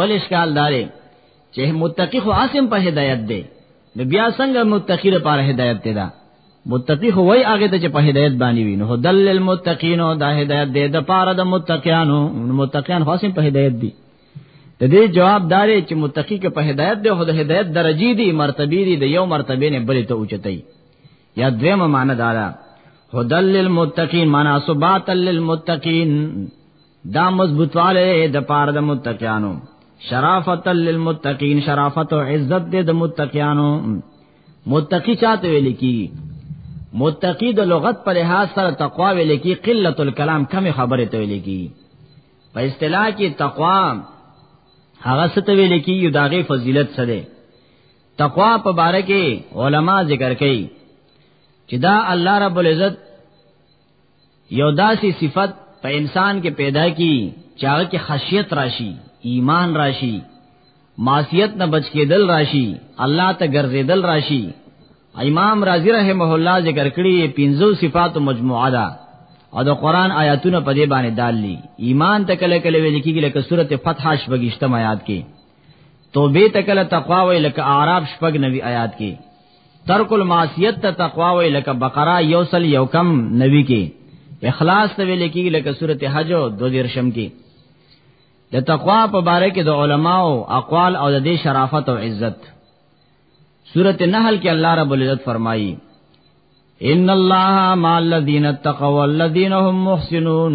بل اشکال داري چې متقی خو عاصم په هدایت دی نو بیا څنګه متقی لپاره هدایت دی دا متقی خو وای هغه ته چې په هدایت باندې وي نو دل للمتقین دا هدایت دی د پاره د متقینانو متقین خو عاصم په هدایت دی د دې جواب دارې چې متقی کې په هدایت دی خو د هدایت درجی دی مرتبه دی د یو مرتبه نه بلې ته اوچتای یا دویمه معنی دا ده هدل للمتقین معنی ثبات للمتقین دا مضبوطواله د پاره د متقینانو شرافت للمتقین شرافت او عزت د متقینانو متقی چاته ویل کی متقی د لغت پر لحاظ سره تقوا ویل کی قلت الکلام کم خبره ته ویل کی په اصطلاح کې تقوا هغه ست ویل کی یو داغه فضیلت سره تقوا په باره کې علما ذکر کوي چې دا الله رب العزت یو داسې صفت په انسان کې پیدا کی چې هغه کې خشیت راشي ایمان راشي معصیت نه بچ کېدل راشي الله ته ګرځېدل راشي امام رازی رحمه الله ذکر کړی پنځو صفات مجموعه ده او د قران آیاتونه په دې باندې داللی ایمان ته کله کله ویل کېږي لکه سورته فتح شپږشتم آیات کې توبه ته کله تقوا وی لکه اعراف شپږ نوی آیات کې ترک المعصیت ته تقوا وی لکه بقره یوسل یو کم نوی کې اخلاص ته ویل کې لکه سورته حج او دو درشم کې د تقوا په باره کې د علماو اقوال او د دې شرافت او عزت سورته نحل کې الله رب العزت فرمایي ان الله مع الذين اتقوا والذين هم محسنون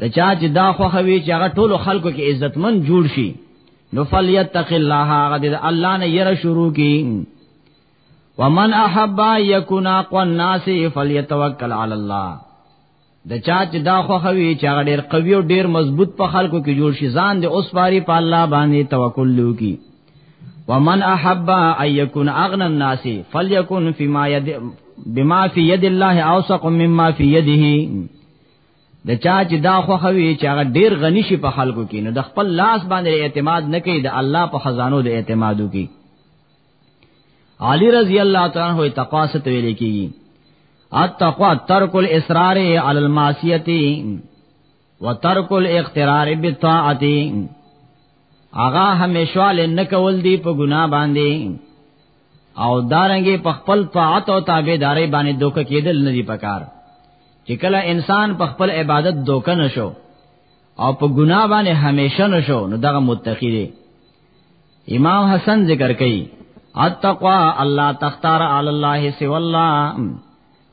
د چا چې دا خوخوي چې هغه ټولو خلکو کې عزتمن جوړ شي نو فلیتق الله هغه د الله نه یره شروع کی ومن احب یکون اقوا الناس فلیتوکل علی الله د چا چې دا خوخوي چې هغه ډیر قوي او ډیر مضبوط په خلکو کې جوړ شي ځان د اوس پاری په الله باندې توکل وکړي ومن احب ان يكون اغنى الناس فليكن فيما يد بما في يد الله اوثق مما في يده د چا چې دا خو خوي چې هغه ډیر غنی شي په خلکو کې نو د خپل لاس باندې اعتماد نه کوي د الله په خزانو د اعتماد کوي علی رضی الله تعالی عنہ تقوا ست ویل کیږي التقوا ترک الاسرار علی المعصیه وترک الاقترار بالطاعت اغا همیشوال نه کول دی په ګنا باندې او دارنګي په خپل طاعت او تابعداري باندې دوک کېدل نه دی پکار چې کله انسان په خپل عبادت دوک نه شو او په ګنا باندې همیشه نه شو نو دغه متقی دی امام حسن ذکر کوي التقوا الله تختار علی الله سوى الله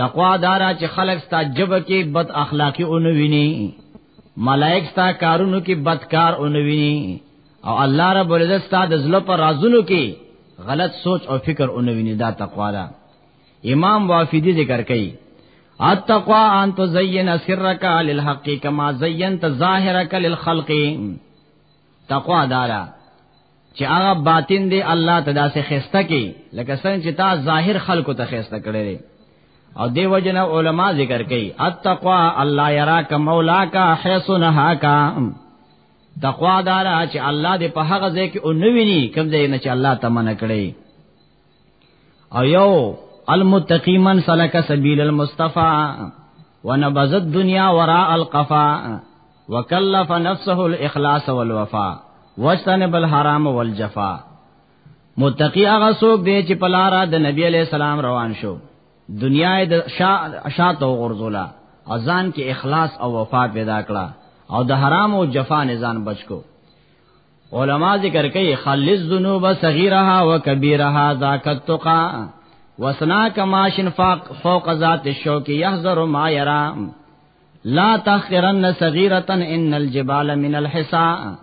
تقوا دارا چې خلق ستا جب کې بد اخلاقی اونویني ملائک ستا کارونو کې بدکار اونویني او الله رب العزت ستا د زړه پر رازونو کې غلط سوچ او فکر اونویني دا تقوا ده امام وافدی ذکر کوي التقوا ان تزین سرک للحق کما زینت ظاهرک للخلق تقوا دارا چې هغه باطن دی الله ته داسې خسته کی لکه څنګه چې تا ظاهر خلکو ته خسته کړی او دی وجن علماء ذکر کوي التقوا الله یراک مولاک حيث نهاک تقوا دارا چې الله دې په هغه ځای کې او نویني کوم ځای نه چې الله تمنه کړی او یو المتقی من سلک سبیل المصطفی ونبذ الدنيا وراء القفا وکلف نفسه الاخلاص والوفا واجتنب الحرام والجفا متقی هغه څوک دی چې په لار د نبی علی السلام روان شو دنیا د شاته غرزولا ازان کې اخلاص او وفا پیدا کړه او د حرام او جفا نه ځان بچ کو علما ذکر کوي خلص ذنوب صغیرها وکبیرها ذاک التقا وسنا کماشن فاق فوق ذات الشوق يحذر ما يرى لا تخرن صغيره ان الجبال من الحصى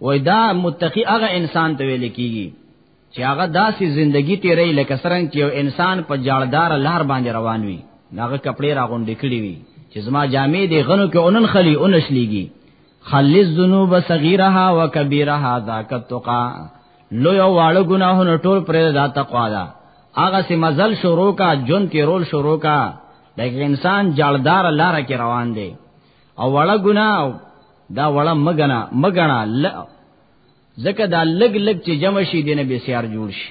ودا متقی هغه انسان ته ویل کیږي چې هغه داسې زندگی تیرې لکه سرنګ چې یو انسان په جاړدار لهر باندې روان وي هغه کپڑے راغونډې کړې وي چې زما جامې دې غنو کې اونن خلی اونشلېږي خلص ذنوب صغیرها وکبیرها ذاک التقا لو یو واړه ګناهونه ټول پرې دا تقوا ده هغه سي مزل شروع کا جون کې رول شروع کا دغه انسان جالدار لار کې روان دی او وړه ګنا دا وړه مګنا مګنا ځکه دا لګ لګ چې جمع شي دینه به سیار جوړ شي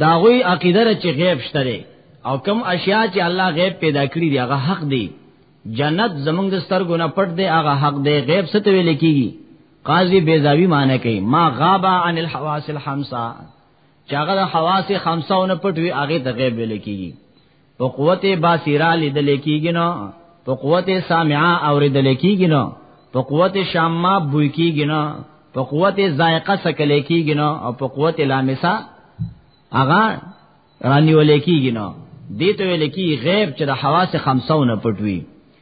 دا غوی عقیده چې غیب شته او کم اشیاء چې الله غیب پیدا کړی دی هغه حق دی جنت زمونږ د سترګو نه پټ دی هغه حق دی غیب څه ته ویل کیږي قاضی بیزاوی معنی کوي ما غابا عن الحواس الخمسه چاغه د حواس خمسه نه پټ وی هغه ته غیب ویل کیږي په قوت بصیره لیدل کیږي نو په قوت سامعه اوریدل کیږي نو په قوت شامه بوی کیږي نو په قوت ذائقه سکل کیږي نو او په قوت لامسه اغا رانیول کیږي نو دې ته ویل کی غیب چې د حواس خمسو نه پټوي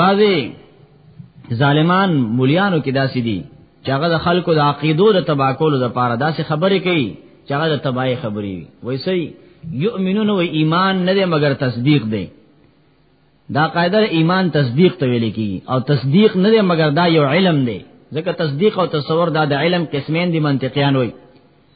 بعضی ظالمان مليانو کې داسې دي چې هغه د خلکو د عقیدو د تباکولو لپاره داسې خبرې کوي چې هغه د تباہي خبرې وي وایي سي یؤمنون و ایمان نه دی مگر تصدیق دی دا قاعده ایمان تصدیق ته ویل کی او تصدیق نه دی مگر دا یو علم دی ځکه تصدیق او تصور دا د علم قسمین دی منطقيان وای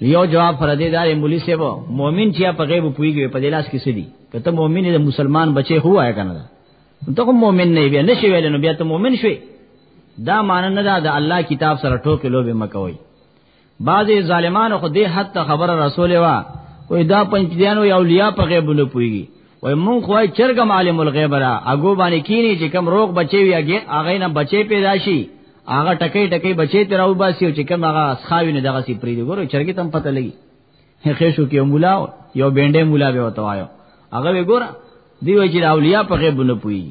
یو جواب پر دې دار مولوی صاحب مؤمن چې په غیب پویږي په دلاس کې سدي کته مؤمن دې مسلمان بچي هوا کنه ته کوم مؤمن نه بیا نشي ویل نو بیا ته مؤمن شوي دا مان نه دا د الله کتاب سره ټوکې لوبې مکوي بعضې ظالمانو خو دې حتی خبره رسولې وا کوئی دا پنځديانو اولیاء په غیب نه پويږي وای مون خو چرګم عالم الغیب را اګو باندې کینی چې کم روغ بچي وي هغه هغه نه بچي پیدا شي هغه ټکې ټکې بچي تر او باسي چې کم هغه اسخاوی نه دغه سی پری دی ګورو چرګې تم پته لګي هغه شو کې مولا یو بینډې مولا به وته وایو هغه وګوره دی وای چې اولیاء په غیب نه پوي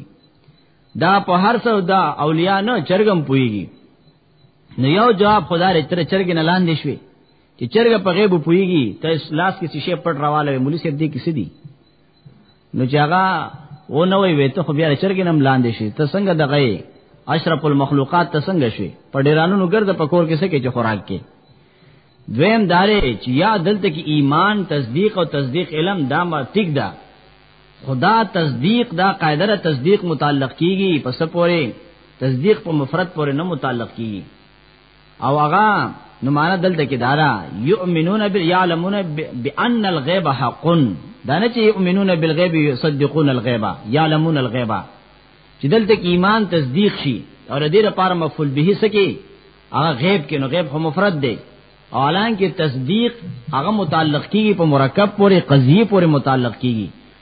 دا په هر څو دا اولیاء نه چرګم پويږي نو یو جواب خدای تر چرګ نه لاندې شوی چې چرګ په غیب پويږي ته لاس کې شیشه پټ راواله مولوی صاحب دې کې سدي نو چې هغه و نه وي وته خو بیا چرګ نم لاندې شي ته څنګه دغه اشرف المخلوقات ته څنګه شي په ډیرانو نو ګرځ په کور کې څه کې چې خوراک کې دویم دارې چې یا دلته کې ایمان تصدیق او تصدیق علم دا ما ټیک ده خدا تصدیق دا قاعده تصدیق متعلق کیږي پس پورې تصدیق په مفرد پورې نه متعلق کیږي او هغه نو معنا دلته کې دارا یؤمنون یعلمون بان الغیب حق دا نه چې یؤمنون بالغیب یصدقون الغیب یعلمون الغیب چې دلته کې ایمان تصدیق شي او دې لپاره مفعول به سکی هغه غیب کې نو غیب خو مفرد دی اولان کې تصدیق هغه متعلق کیږي په مرکب پورې قضیه پورې متعلق کیږي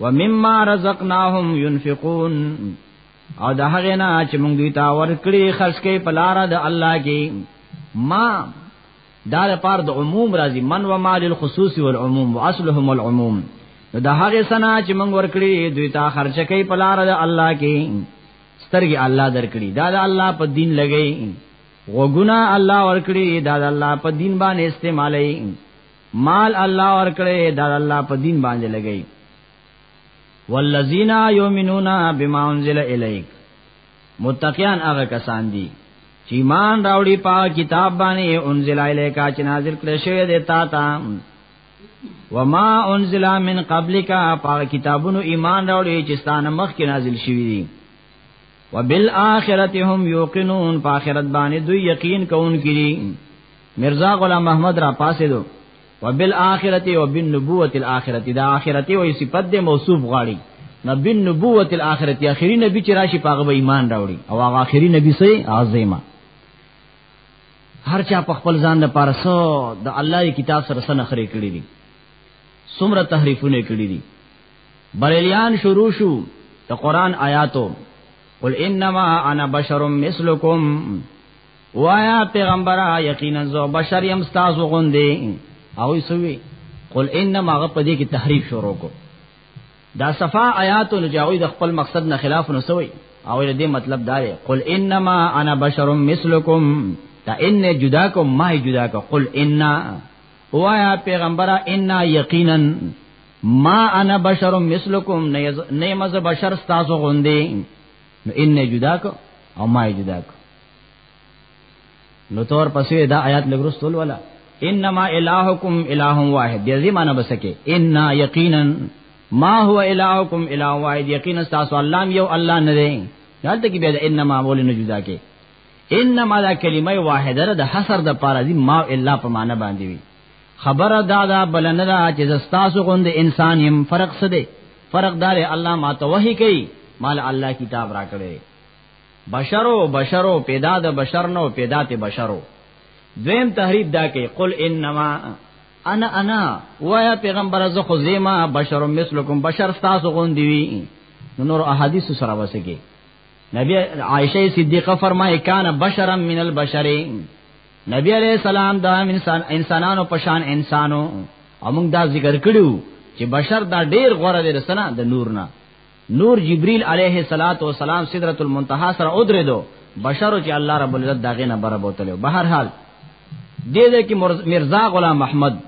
ومما رزقناهم ينفقون او د هغه نه چې موږ دوی ته ورکړي خرج کوي په لار د الله کې ما دا لپاره د عموم راځي من و مال الخصوص والعموم واصلهم العموم د هغه سنا چې موږ ورکړي دوی ته خرج کوي په لار د الله کې سترګي الله درکړي دا د الله په دین لګي وګنا الله ورکړي دا د الله په دین باندې استعمالي مال الله ورکړي دا الله په دین باندې لګي والذین یؤمنون بما انزل الیک متقیان هغه کسان دي چې ایمان راوړي په کتاب باندې انزل الیک چې نازل کړي شوی دی تا ته وما انزل من قبلک په کتابونو ایمان راوړي چې ستانه مخکې نازل شوی دی وبالآخرت هم یوقنون په آخرت باندې دوی یقین کوون کړي مرزا غلام محمد را پاسې دو وبالآخرت وبالنبوة الآخرت دا آخرت وې صفت دې موصوف غاړي نبی النبوة الآخرت آخري نبی چې راشي پاغه به ایمان راوړي او هغه آخري نبی سي عظیمه هر چا په خپل ځان د پارسو د الله کتاب سره سره خرې کړې دي څومره تحریفونه کړې دي بریلیان شروع شو ته قران آیاتو قل انما انا بشر مثلکم وایا پیغمبره یقینا زو بشر یم تاسو غوندې او سوي قل انما غ پدې کې تحریف شروع کو دا صفا آیات نو جاوی د خپل مقصد نه خلاف نو سوي او دې مطلب دا دی قل انما انا بشر مثلکم تا ان جدا کو ما جدا کو قل ان وایا پیغمبره ان یقینا ما انا بشر مثلکم نه مزه بشر تاسو غوندي نو ان جدا کو او ما جدا کو نو تور پسې دا آیات لګرستول ولا انما الہکم الہ واحد دې معنی بسکه ان یقینا ما هو الہکم الہ واحد یقینا تاسو الله یو الله نه دی دلته کې به انما مول نه جدا کې انما دا کلمه واحده ده حصر د پارازي ما الا په معنی باندې وي خبر دا دا بلن دا چې زستاسو غوند انسان يم فرق څه دی فرق دار الله ما ته وحي کوي مال الله کتاب را کړی بشرو بشرو پیدا د بشر نو پیدا ته بشرو دویم تحریف دا کوي قل انما انا انا وایا پیغمبر زه خو زیما بشر مثلکم بشر تاسو غوند وی نور احادیث سره وسګي نبی عائشه صدیقه فرمایي کان بشرا من البشرین نبی علیہ السلام دا انسان انسانانو پشان انسانو او موږ دا ذکر کړو چې بشر دا ډیر غوړه دی رسنه د نور نه نور جبريل عليه الصلاه والسلام سدرۃ المنتهى سره اودره دو بشرو چې الله رب العزت داغه نه بره بوتلو به هر حال دې دې کې مرزا غلام احمد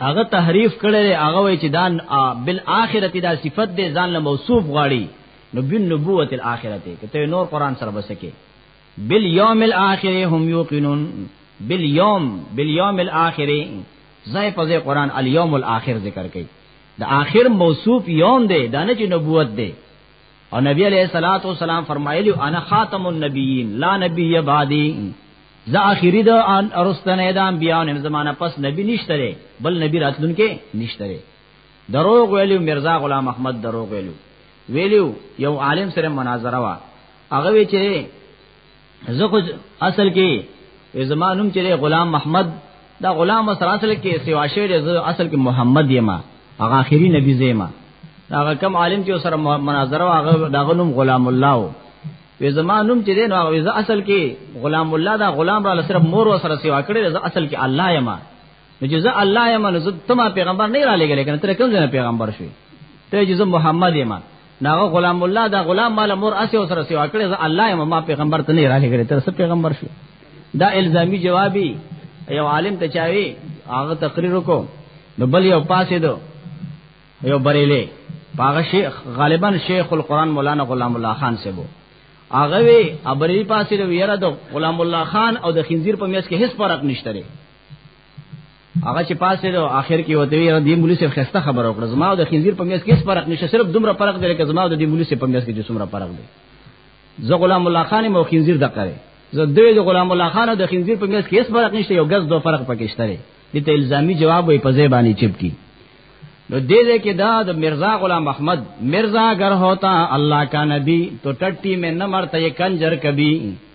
هغه تحریف کړي هغه وی چې دان بل اخرت دا صفت دې ځان له موصوف غاړي نبی نبوت الاخرت کته نور قران سره بسکه بالیوم الاخر هم یوقنون بالیوم بالیوم الاخر زای په ځای قران الیوم الاخر ذکر کړي د آخر موصوف یوم دی دانه چې نبوت دی او نبی علیہ الصلات والسلام فرمایلی انا خاتم النبیین لا نبی بعدی زه اخیری د ارستنه د انبیاء نیم زمانہ پس نبی نشته بل نبی راتلونکي نشته دروغ ویلو مرزا غلام احمد دروغ ویلو ویلو یو عالم سره مناظره وا هغه وی چې زه خو اصل کې زمانوم چې غلام محمد دا غلام سره اصل کې سیوا شوی دی زه اصل کې محمد یم هغه اخیری نبی زیما هغه کم عالم چې سره مناظره هغه دغه نوم غلام الله و وی زمانوم چې دی نو هغه زه اصل کې غلام الله دا غلام را لسره مور و سره سیوا کړی زه اصل کې الله یم نو چې زه الله یم نو زه تما پیغمبر نه را لګل کنه تر کوم ځای پیغمبر شوی ته چې زه محمد یم ناغه غلام الله دا غلام مال مور اسی او سره سیوا کړی ز الله یې ما پیغمبر ته نه را لګی تر څه پیغمبر شو دا الزامی جوابی یو عالم ته چاوي هغه تقریر وکړو نو بل یو پاسې دو یو بریلې پاغه شیخ غالبا شیخ القران مولانا غلام الله خان سبو هغه وی ابری پاسې د ویره د غلام الله خان او د خنزیر په میس کې هیڅ فرق نشته هغه چې پاسه دو اخر کې وته وی د مولوی صاحب خسته خبر وکړه زما او د خنزیر په میس کې څه فرق نشه صرف دومره فرق دی لکه زما او د مولوی صاحب په میس کې څومره فرق دی زه غلام الله خان مو خنزیر د قره زه دوی د غلام الله خان او د خنزیر په میس کې څه فرق نشته یو غز دو فرق پکې شته دی دته الزامي جواب وي په ځای باندې چپ کی نو دې دې کې دا د مرزا غلام احمد مرزا گر ہوتا الله کا نبی تو ټټی میں نہ مرتا یہ کنجر کبھی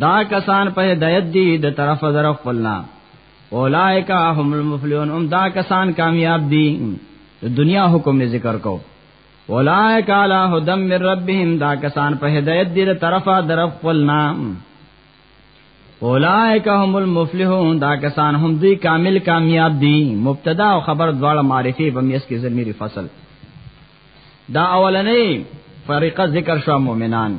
دا کسان په هدایت دي د طرف در خپلنا اولائک هم المفلحون هم دا کسان کامیاب دي دنیا حکم نه ذکر کو اولائک علی هدم من ربهم دا کسان په هدایت دي د طرف در خپلنا اولائک هم المفلحون دا کسان هم دوی کامل کامیاب دي مبتدا او خبر دواړه معرفي په میس کې زميري فصل دا اولنې فرقه ذکر شو مؤمنان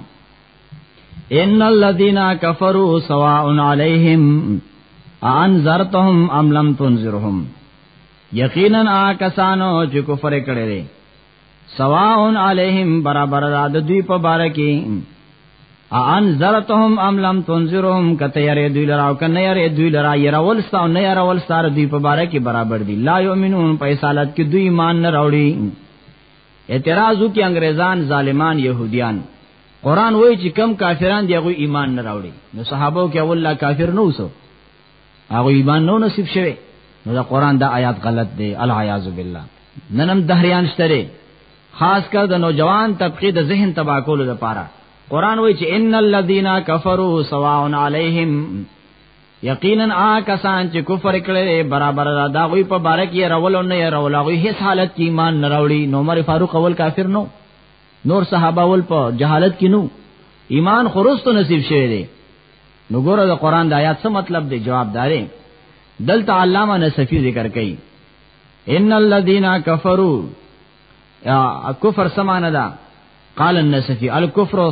ان الذين كفروا سواء عليهم انذرتهم ام لم تنذرهم یقینا آکسانو چې کفر کړي دي سواء عليهم برابر را د دوی په بار کې انذرتهم ام لم تنذرهم کته یری دوی لرا او کنه یری دوی لرا يرول ستا نه يرول ستا دوی په بار کې برابر دي لا یؤمنون په اصالت کې دوی ایمان نه راوړي اعتراضو کې انګريزان ظالمان يهوديان قران وایي چې کم کافران دی هغه ایمان نه راوړي نو صحابه کې اول لا کافر نه وسو هغه ایمان نو نصیب شوه نو دا قران دا آیات غلط دی العیاذ بالله ننم دهریان شتره خاص کر د نوجوان طبقه د ذهن تبا کولو لپاره قران وایي چې ان الذين كفروا سواء عليهم یقینا آ کسان چې کفر کړي برابر را دا غوي په بارک یې رول نه یې رول غوي هیڅ حالت کې ایمان نه راوړي نو عمر فاروق اول کافر نو نور صحابه ول په جهالت کې نو ایمان خورستو نصیب شوه دی نو ګوره د قران د آیات څه مطلب دی جوابدارې دلته علامه نصفی ذکر کړي ان الذين كفروا کفر سمانه ده قال النصفی الكفر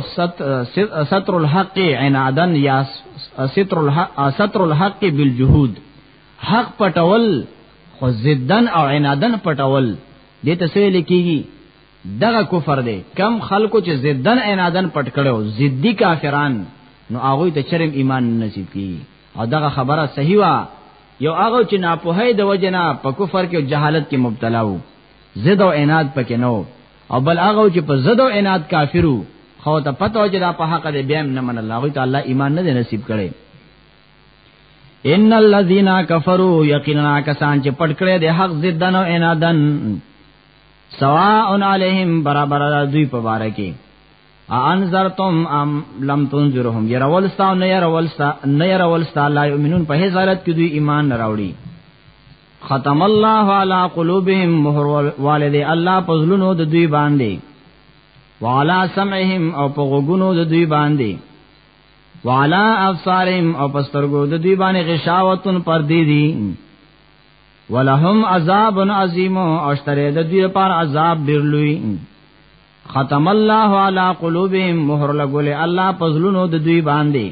ستر الحق عنادا یا ستر الحق ستر الحق بالجهود حق پټول خو زدن او عنادن پټول دې ته څه لیکيږي دغه کفر دی کم خلکو چې زدن عنادن پټ کړو زدی کافران نو هغه ته چرم ایمان نصیب کی او دغه خبره صحیح وا یو هغه چې ناپوهه د وجنا په کفر کې او جهالت کې مبتلا وو زد او عناد پکې نو او بل هغه چې په زد او عناد کافرو خو ته پته او چې دا په حق دې بیا نه من الله غوي تعالی ایمان نه نصیب کړي ان الذين كفروا يقينا کسان چې پټ کړي د حق ضدن او عنادن سواء علیہم برابر دا دوی په بار کې انذرتم ام لم تنذرهم يرول ستا نه يرول ستا نه يرول ستا لا يؤمنون په هیڅ حالت کې دوی ایمان نه راوړي ختم الله على قلوبهم مهر والد الله پزلونو د دوی باندې وعلى سمعهم او په غوګونو د دوی باندې وعلى ابصارهم او په سترګو د دوی باندې غشاوتن پر دي دي ولهم عذاب عظیم او شتره د دوی پر عذاب ډیر لوی ختم الله علی قلوبهم مهر لګول الله پزلونو د دوی باندې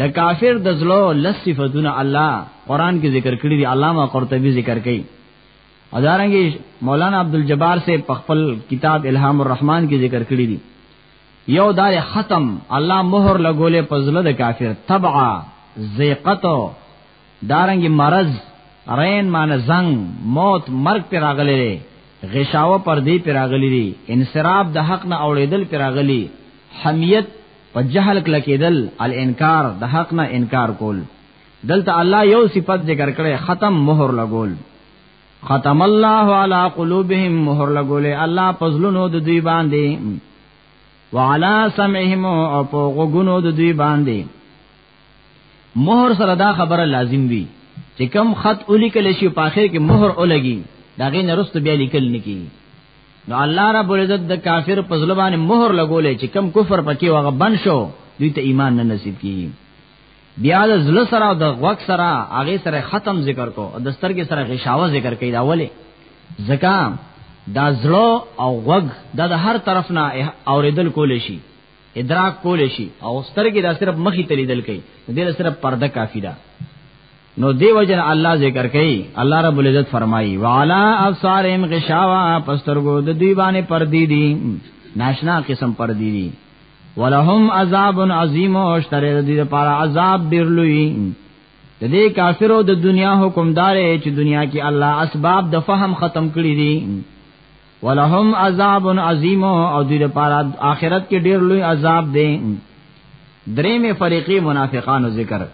د کافر د زلو لس صفاتونه الله قران کې ذکر کړی دی علامه قرطبی ذکر کړي ادارنګي مولانا عبدالجبار سے پخپل کتاب الهام الرحمن کې ذکر کړی دی یو دار ختم الله مہر لګولې پزله د کافر تبعا زیقتو دارنګ مرض رین مان زنګ موت مرګ پر راغلی دی غشاوه پر دی پر راغلی دی انصراف د حق نه اوړېدل پر راغلی حمیت په جهل کله کېدل الانکار د حق نه انکار کول دلته الله یو صفت ذکر کړي ختم مہر لګول ختم الله علی قلوبهم مہر لګول الله پزلونو د دوی باندې وعلى سمعهم او په غوګونو د دوی باندې مہر سره دا خبره لازم وی چې کم خط ولیکل شي په اخر کې مہر ولګي دا غي نرست بیا لیکل نکی نو الله رب العزت د کافر په ظلمانه مہر لګولې چې کم کفر پکې وغه بن شو دوی ته ایمان نه نصیب کی بیا د زل سره او د غوک سره هغه سره ختم ذکر کو او د سترګې سره غشاوه ذکر کړي دا ولې زکام دا زړه او غوګ دا د هر طرف نه اوریدل کول شي ادراک کول شي او سترګې دا صرف مخې ته لیدل کوي دې صرف پرده کافی ده نو دی وجن الله ذکر کوي الله رب العزت فرمایي وعلى ابصارهم غشاوا پسترګو د دی باندې پردي دي ناشنا قسم پردي دي ولهم عذاب عظیم او شتره د دې لپاره عذاب ډیر لوی د دې کافرو د دنیا حکمدار چې دنیا کې الله اسباب د فهم ختم کړی دي ولهم عذاب عظیم او دې لپاره آخرت کې ډېر لوی عذاب دی درې مې فريقي منافقانو ذکر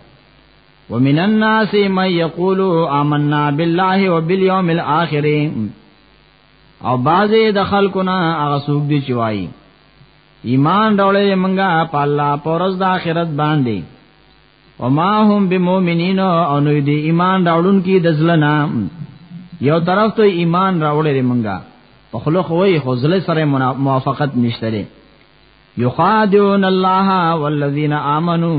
ومن الناس من يقول آمنا بالله وباليوم الاخر او بعضې د خلکونه هغه سوق دي چې وایي ایمان ډولې منګه په الله پرز د آخرت باندې وما هم بمؤمنین او نو دی ایمان راوړون کی د ځلنا یو طرف ته ایمان راوړې منګه په خلو خوې خو ځله سره موافقت نشته لري یخادعون الله والذین آمنو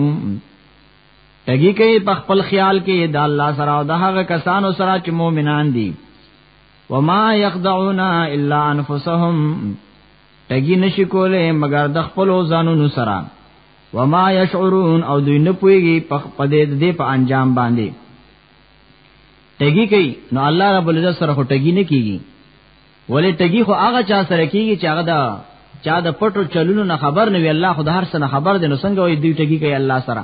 تګی کوي په خپل خیال کې د الله سره او د هغه کسانو سره چې مؤمنان دي وما یخدعون الا انفسهم تګی نشي کوله مگر د خپل ځانونو سره وما يشعرون او دوی نه پويږي په پدې دې په انجام باندې ټګي کوي نو الله رب العزت سره خو ټګي نه کیږي ولې ټګي خو هغه چا سره کیږي چې هغه دا چا د پټو چلونو نه خبر نه وي الله خو د هر څه نه خبر دی نو څنګه وي دوی ټګي کوي الله سره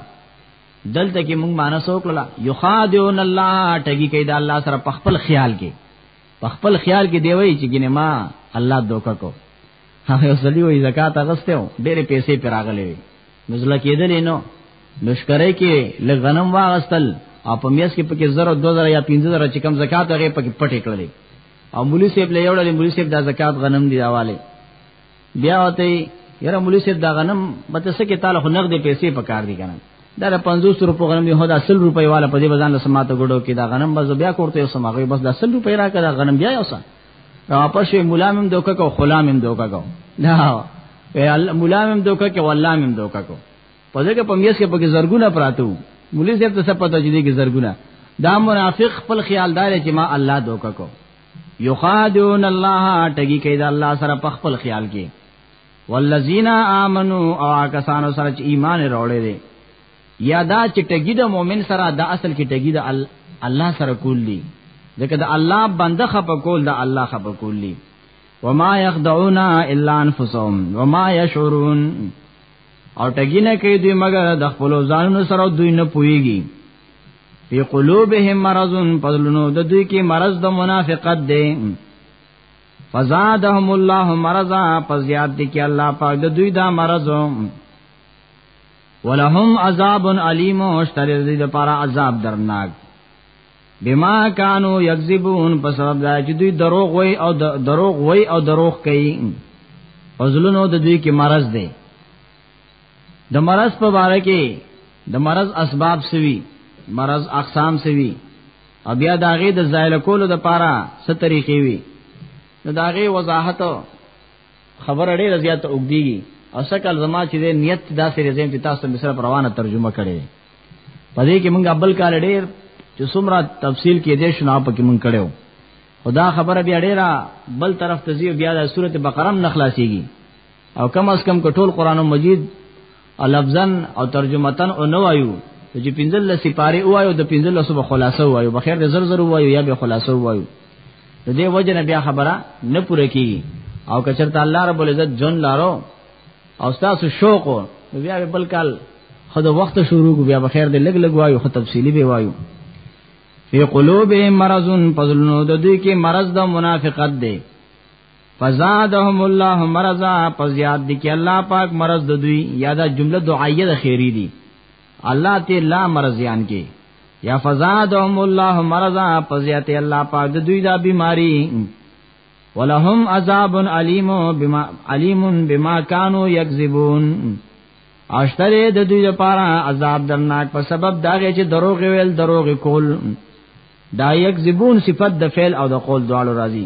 دلته کې موږ مانس وکړه یخادون الله ټګي کوي د الله سره په خپل خیال کې په خپل خیال کې دی وایي چې ګنه ما الله دوکا کو هغه وسلی وې زکات اغستو ډېرې پیسې پر راغلې نزل کېدل نو لشکرې کې لغنم واغستل او په میاس کې پکې 0 2000 یا 15000 چې کم زکات هغه پکې پټې کړلې او مولوی صاحب له یوړلې مولوی صاحب دا زکات غنم دی حواله بیا وته یره مولوی صاحب دا غنم به څه کې تعالی خو نقد پیسې پکار دي کنه دا 500 روپو غنم یو دا 100 روپۍ والا په دې بزان له سماته ګډو کې دا غنم بس بیا کوړته یو سماغه بس دا 100 روپۍ راکړه غنم بیا یو سم دا پښې مولا مم دوکه کو خلا مم دوکه کو دا مولا مم دوکه کو والله مم دوکه کو په دې کې په میس کې په کې زرګونه پراته وو مولوی صاحب ته څه پته چې دې کې زرګونه دا منافق خپل خیال دار چې ما الله دوکه کو یخادون الله ټګي کوي دا الله سره په خپل خیال کې والذین آمنو او کسانو سره چې ایمان وروړي یا دا چې ټګي د مؤمن سره دا اصل کې ټګي د الله سره کول دي ځکه د الله بنده خپ کول د الله خپ کول دي وما يخدعون الا انفسهم وما يشعرون او ټګي نه کوي دوی مګر د خپل ځانونو سره دوی نه پويږي په قلوبهم مرض پدلونو د دوی کې مرض د منافقت دی فزادهم الله مرضا پس زیاد دي کې الله پاک د دوی دا مرض ولهم عذاب علیم اشتر دې لپاره عذاب درناک بما کانوا یکذبون په سبب دا چې دوی دروغ وای او دروغ وای او دروغ کوي ازلونو د دوی کې مرض دی د مرض په باره کې د مرض اسباب سوي مرض اقسام سوي او بیا داغه د زایل کولو د پاره ست طریقې وي نو داغه وضاحت خبر اړې رضیات اوګدیږي او سکل زما چې نیت داسې رزم چې تاسو مصر پر روانه ترجمه کړي پدې کې موږ ابل کال ډېر چې څومره تفصیل کې دې شنو په کې موږ کړو خدا خبره بیا ډېره بل طرف ته زیو بیا د سورته بقره نه خلاصيږي او کم از کم کټول قران مجید لفظن او ترجمتن او نو وایو چې پنځل لسی پاره وایو د پنځل لسو په خلاصو وایو بخیر د زر زر وایو یا به خلاصو وایو د دې وجه نه بیا خبره نه پوره کیږي او کچرته الله رب العزت جون لارو او تاسو شوق بیا به بل کال خو د وخت شروع بیا بخیر د لګ لګ وایو خو تفصیلی به وایو فی قلوبهم مرض پزلونو د دوی کې مرض د منافقت دی فزادهم الله مرضا پزیاد دي کې الله پاک مرض د دوی یا دا جمله دعایه د خیری دي الله ته لا مرضیان کې یا فزادهم الله مرضا پزیاد الله پاک د دوی دا بیماری ولهم عذاب علیم بما علیم بما كانوا یکذبون اشتره د دوی لپاره عذاب درناک په سبب دا چې دروغ ویل دروغ کول دا یکذبون صفت د فعل او د قول دواړو راځي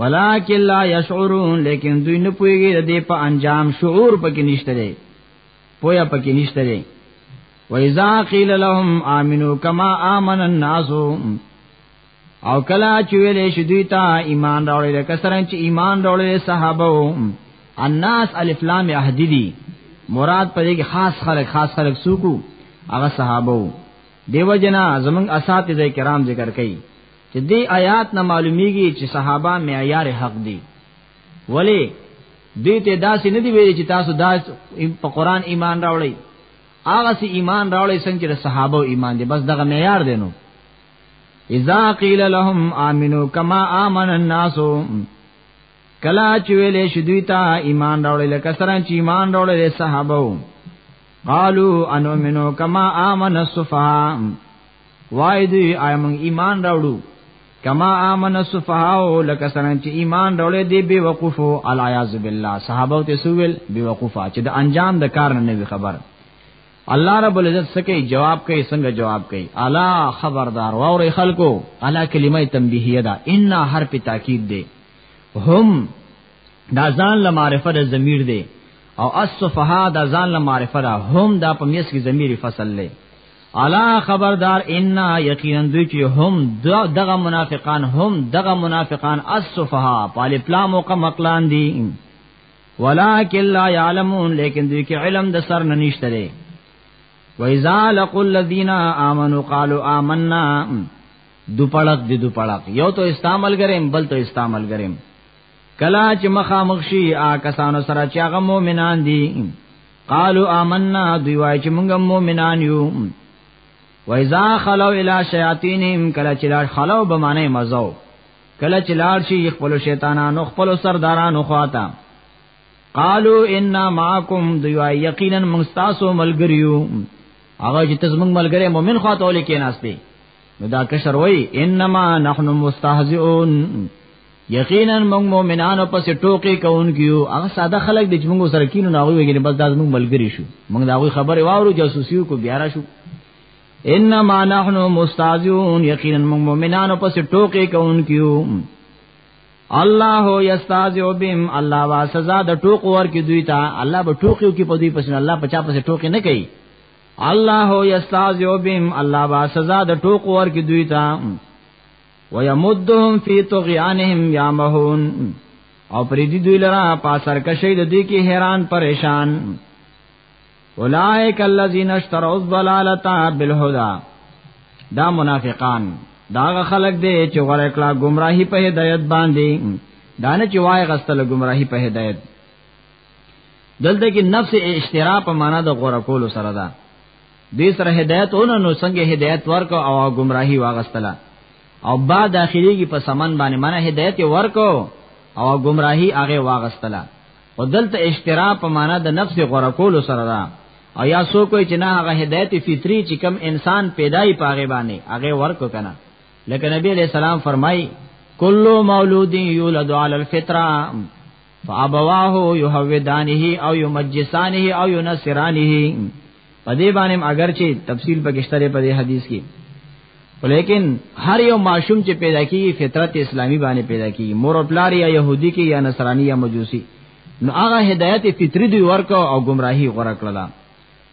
ولکن لا یشعرون لیکن دوی نه پوهیږي د دې په انجام شعور پکې نشته دی پویا پکې نشته دی و اذا قیل لهم امنو کما امن الناس او کلا چې ویلې شې دوی ته ایمان راوړل لکه سره چې ایمان راوړل صحابه الناس الف لام احددی مراد پدې کې خاص خلک خاص خلک سوکو هغه صحابه دیو جنا زمنګ اساتذه کرام ذکر کړي چې دې آیات نه معلومیږي چې صحابه معیار حق دي ولی دې ته داسې نه دی ویلي چې تاسو دا په قران ایمان راوړی هغه سي ایمان راوړی څنګه چې صحابه ایمان دي بس دغه معیار دی نو اذا قیل لهم امنو کما امن الناس کلا چویلې شدوی تا ایمان راوړل لکه سره چې ایمان راوړل صحابه قالو انو منو کما امن الصفا وای دی آیا مونږ ایمان راوړو کما امن السفهاء لکه څنګه چې ایمان راوړې دی بے وقوفو الیاذ بالله صحابه ته سویل بے وقوفه چې د انجام د کار نه وی خبر الله رب العزت سکه جواب کوي څنګه جواب کوي الا خبردار واوري خلکو الا کلمه تنبیهیه ده ان هر په تاکید ده هم دا ځان له معرفت ضمیر ده او السفهاء دا ځان له معرفت هم دا په میس کې ضمیر فصل له الا خبردار ان یقینا دوی چې هم دغه منافقان هم دغه منافقان السفها پالی پلا موقع مقلان دي ولکن لا يعلمون لیکن دوی کې علم د سر نه نشته لري و اذا لقوا الذين امنوا قالوا آمنا دو پړق دي دو پړق یو ته استعمال ګریم بل ته استعمال ګریم کلا چې مخامخ شي آ کسانو سره چې هغه مؤمنان دي قالوا آمنا دوی وای چې موږ مؤمنان یو وایذا خلو الی شیاطینهم کله چې لاړ خلو به معنی مزو کله چې لاړ شي خپل شیطانانو خپل سردارانو خواته قالوا انا معکم دوی وای یقینا موږ تاسو ملګریو هغه چې تاسو موږ ملګری مؤمن خواته ولیکې ناشته نو دا کشر وای انما نحن مستهزئون یقینا موږ مؤمنانو پس ټوکی کوونکیو هغه ساده خلک د موږ سره کینو نه ویګنی بس دا موږ ملګری شو موږ دا غوي خبره واورو جاسوسیو کو بیا را شو انما نحن مستهزئون یقینا موږ مؤمنانو پس ټوکی کوونکیو الله یستهزئ بهم الله وا سزا د ټوک ور کی دوی ته الله به ټوکیو کی په دوی پس الله پچا پس ټوکی نه کوي الله یستازیو بهم الله با سزا د ټوک ور کی دوی تا ويمدهم فی طغیانهم یامهون او پرې دی دوی لرا پاسر کشی د دوی کی حیران پریشان اولائک الذین اشتروا الضلالة بالهدى دا منافقان دا خلق دی چې غره کلا گمراهی په هدایت باندې دانه چې وای غستله گمراهی په هدایت دلته کې نفس اشترا په معنا د غوړه کولو سره ده دې سره هدایت اونو نو څنګه هدایت ورکو او گمراهي واغستله او با داخلي کې په سمن باندې معنی هدایت ورکو او گمراهي هغه واغستله او دلته اشترا په معنا د نفس غوړه کولو سره ده او یا سو کوئی چې نه هغه هدایت فطری چې کم انسان پیدای پاغه باندې هغه ورکو کنه لکه نبی علیہ السلام فرمای کلو مولودی یولد علی الفطره فابواه یهودانه او یمجسانه او ینصرانه په دې باندې اگر چې تفصیل پکشتره په دې حدیث کې ولیکن هر یو معشوم چې پیدا کیږي فطرت اسلامی باندې پیدا کیږي مور او پلار یا يهودي کې یا نصراني یا مجوسي نو هغه هدایت فطری دی ورکو او گمراهي غوړه کړل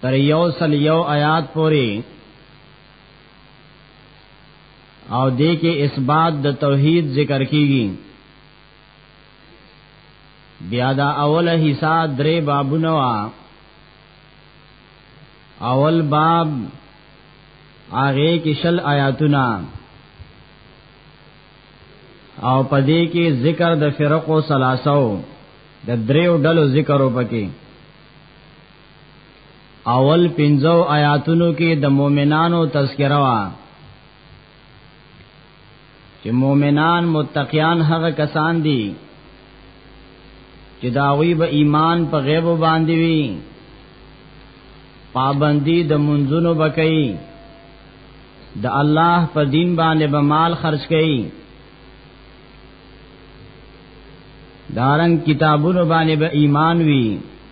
تر یو سل یو آیات پوری او دې کې اثبات د توحید ذکر کیږي بیا دا اوله حصہ درې بابونه وا اول باب هغه کې شل آیاتونه او پدې کې ذکر د فرقو سلاسو د دریو ډلو ذکر وکړي اول پنځو آیاتونو کې د مؤمنانو تذکرہ وا چې مؤمنان متقیان هغه کسان دي چې داوی به ایمان په غیب باندې وي پابندی د منځونو بکئی د الله په دین باندې به مال خرج کړي دارن کتابونو باندې به ایمان وي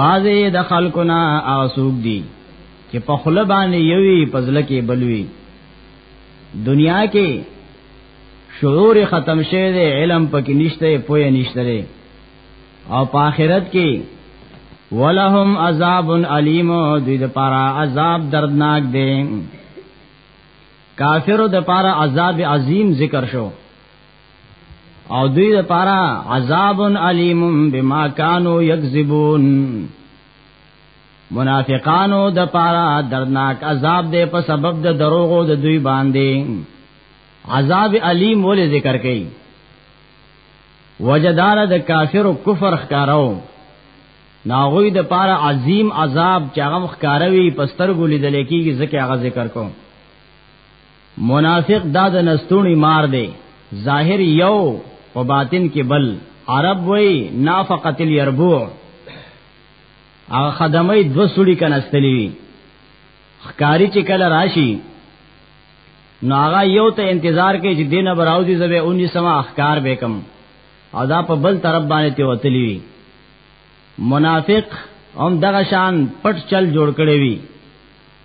بازه د خلکو نه آسوب دي چې په خله باندې یوي پزله کې بلوي دنیا کې شعور ختم شه دې علم پکې نشته پوهه نشته او په آخرت کې ولهم عذاب علیم دوی د پاره عذاب دردناک دی کافرو د پاره عذاب عظیم ذکر شو او دوی لپاره عذاب علیم بما كانوا یکذبون منافقانو د پاره دردناک عذاب دې په سبب د دروغو د دوی باندې عذاب علیم ولې ذکر کړي وجدار د کافر او کفر ښکارو ناغوی د پاره عظیم عذاب چې هغه ښکاروي پستر ګولې د لیکيږي ځکه هغه ذکر کوم منافق دا د نستونی مار دی ظاهر یو او باطن کې بل عرب وای نافقت الیربوع هغه خدمه دو سړي کناستلی وی خکاری چې کله راشي نو هغه یو ته انتظار کوي چې دینه براوځي زبه 19 سما اخکار وکم او دا په بل طرف باندې ته وتلی وی منافق هم دغه شان پټ چل جوړ کړي وی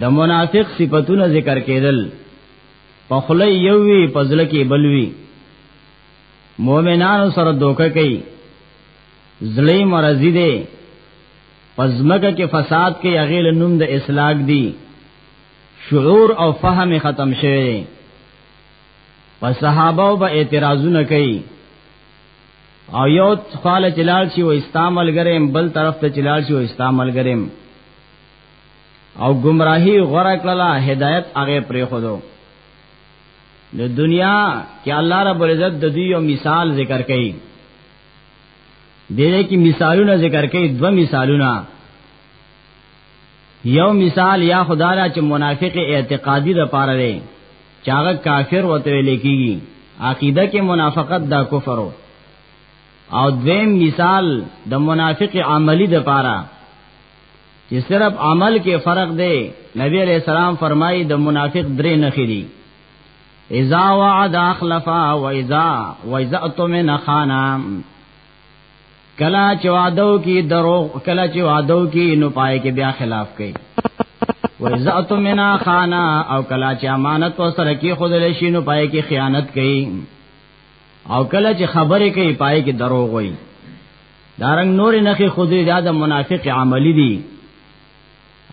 د منافق صفاتونه ذکر کېدل په خله یو وی په ځل کې بل وی مؤمنانو سره دوکه کوي زړی مرضی دی پزمکه کې فساد کې اغیل نوم د اسلاک دی شعور او فهم ختم شوی په صحابه او به اعتراضونه کوي او یو خاله چلال شي او استعمال ګریم بل طرف ته چلال شي او استعمال ګریم او گمراهی غره کړلا هدایت هغه پرې خودو نو دنیا کې الله رب العزت د دې یو مثال ذکر کړي د دې کې مثالونه ذکر کړي دو مثالونه یو مثال یا خدا را چې منافق اعتقادي د پاره دی چې هغه کافر وته لیکيږي عقیده کې منافقت دا کفر وو او دویم مثال د منافق عملی د پاره چې صرف عمل کې فرق دی نبی علیہ السلام فرمایي د منافق درې نخې دي اذا وعد اخلف و اذا و اذا اتمن خانا کلا چې وعدو کې درو کلا چې وعدو کې نو پای کې بیا خلاف کوي و اذا اتمن خانا او کلا چې امانت و سره کې خود له شینو پای کې خیانت کوي او کلا چې خبرې کوي پای کې دروغ وایي دارنګ نور نه کې خود دې د منافق عملی دي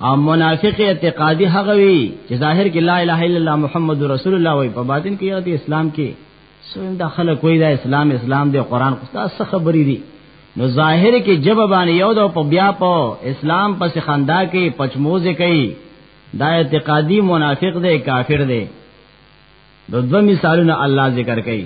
او منافق اعتقادي هغه وي چې ظاهر کې لا اله الا الله محمد رسول الله وي په باطن کې د اسلام کې سویم دا خلک کوئی دا اسلام اسلام دی قران خو دا څه خبرې دي نو ظاهر کې جب باندې یو د په بیا په اسلام پس خندا کې پچموزه کوي دا اعتقادي منافق دی کافر دی دو دو مثالونه الله ذکر کوي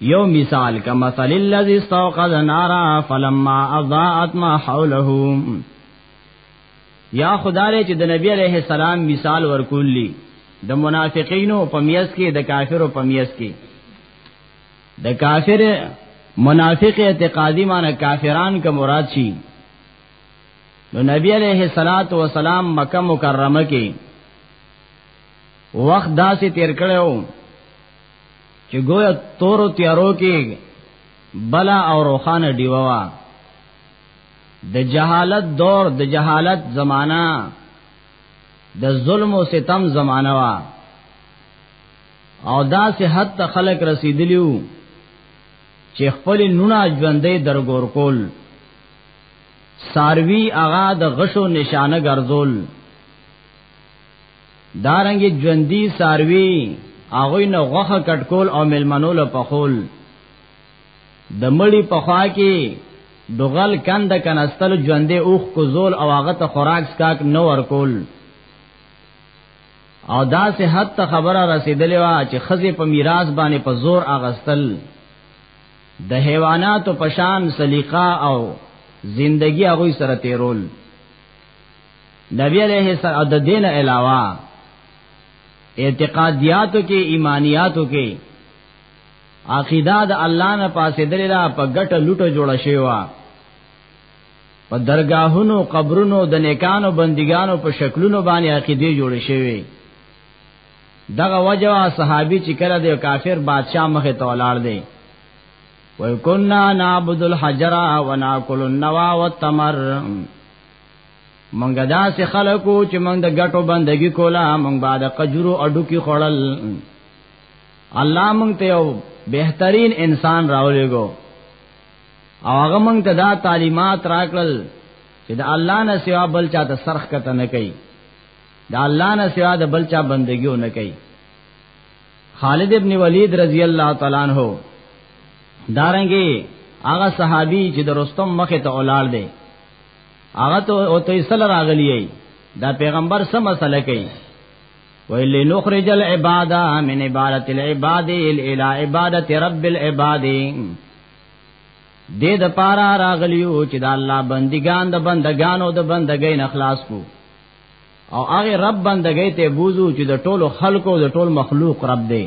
یو مثال کا مثال الذی استوقد نارا فلما اضاءت ما حوله یا خدای چې د نبی علیہ السلام مثال ورکولی د منافقینو په میاس کې د کافرو په میاس کې د کافر منافق اعتقادی معنی کافران کا مراد شي نو نبی علیہ الصلات والسلام مکه مکرمه کې وخت داسې تیر کړو چې ګویا تورو تیارو کې بلا او روخانه دیوا د جهالت دور د جهالت زمانہ د ظلم او ستم زمانہ وا او دا سه حد ته خلق رسیدلیو چې خپل نونه ژوندې درګور کول ساروی اغا د غشو نشانه ګرځول دارنګ ژوندۍ ساروي هغه نه غوخه کټکول او ملمنو له پخول د مړی په خوا کې دغل کند کنستل ژوندې اوخ کو زول او هغه ته خوراک سکاک نو ورکول او دا سه حد ته خبره رسیدلې وا چې خزه په میراث باندې په زور اغستل د حیواناتو پشان سلیقه او زندگی هغه سره تیرول نبی علیہ السلام د دین علاوه اعتقادیاتو کې ایمانیاتو کې عقیده د الله نه پاسې درې را په ګټه لوټه جوړه شوی و په درگاهونو قبرونو د نیکانو بندګانو په شکلونو باندې عقیده جوړه شوی دغه وجوه صحابي چې کله د کافر بادشاہ مخه ته ولاړ دی وکنا نعبد الحجر وناكل النوا والتمر مونږه دا سه خلکو چې مونږ د ګټو بندگی کولا مونږ بعد قجرو اډو کې خړل الله مونږ ته یو بهترین انسان راولېګو او هغه مونږ ته دا تعلیمات راکړل چې د الله نه سوا بل چا ته سرخ کته نه کوي د الله نه سوا د بل چا بندګیو نه کوي خالد ابن ولید رضی الله تعالی عنہ دارنګي هغه صحابي چې د رستم مخه ته اولاد دی هغه ته او ته سل راغلی ای دا پیغمبر سم مسله کوي ویل نخرج العباد من عبادت العباد الى عبادت رب العباد دې د پارا راغلیو چې د الله بندگان د بندگانو د بندګۍ نه خلاص کو او هغه رب بندګۍ ته بوزو چې د ټولو خلکو د ټول مخلوق رب دی